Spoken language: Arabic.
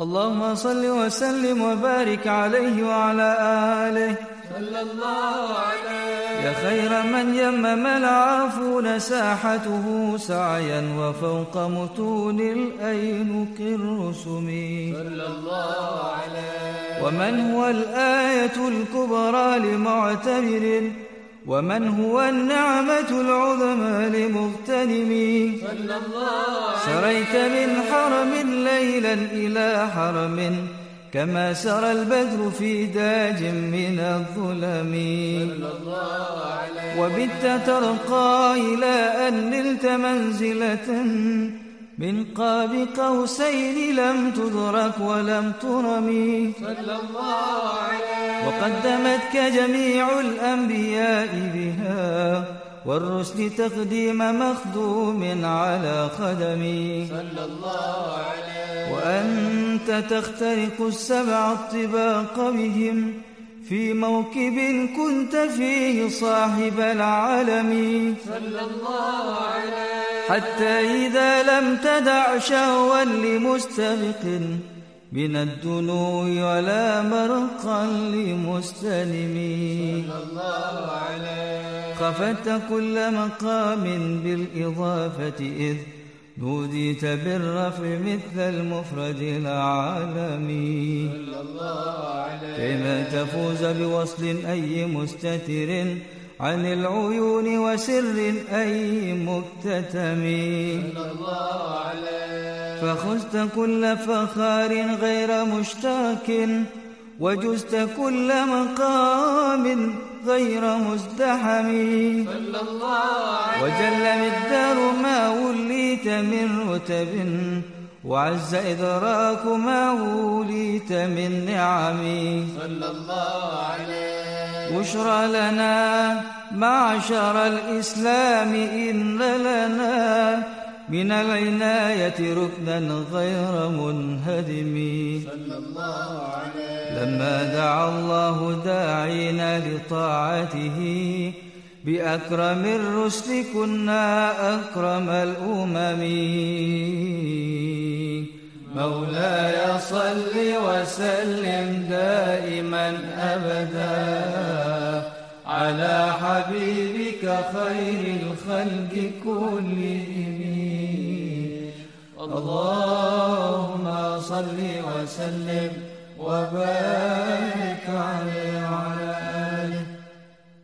اللهم صل وسلم وبارك عليه وعلى آله. صلى الله عليه يا خير من يمم العافون ساحته سعيا وفوق متون الأينك الرسم صلى الله عليه ومن هو الآية الكبرى لمعتبر؟ ومن هو النعمة العظمى لمغتنم صلى الله سريت من حرم ليلا إلى حرم كما سرى البدر في داج من الظلم. وبت ترقى إلى أن نلت منزلة من قاب قوسين لم تدرك ولم ترمي. صلى الله عليه وقدمتك جميع الأنبياء بها والرسل تقديم مخدوم على خدمي صلى الله عليه وأنت تخترق السبع الطباق بهم في موكب كنت فيه صاحب العالم صلى الله عليه حتى إذا لم تدع شهوا لمستبق من الدنو ولا مرقا لمستلم صلى الله عليه. خفت كل مقام بالإضافة إذ نوديت بالرفع مثل المفرد العالمي صلى الله عليه. كيما تفوز بوصل أي مستتر عن العيون وسر أي مكتتم صلى الله عليه فخزت كل فخار غير مشتاك وجزت كل مقام غير مزدحم. صلى الله عليه وجل مقدار ما وليت من رتب وعز إدراك ما وليت من نعم. صلى الله عليه بشرى لنا معشر الإسلام إن لنا من العناية ركنا غير منهدم. صلى الله عليه لما دعا الله داعينا لطاعته بأكرم الرسل كنا أكرم الأمم. مولاي صل وسلم دائما أبدا على حبيبك خير الخلق كلهم. اللهم صل وسلم وبارك عليه وعلى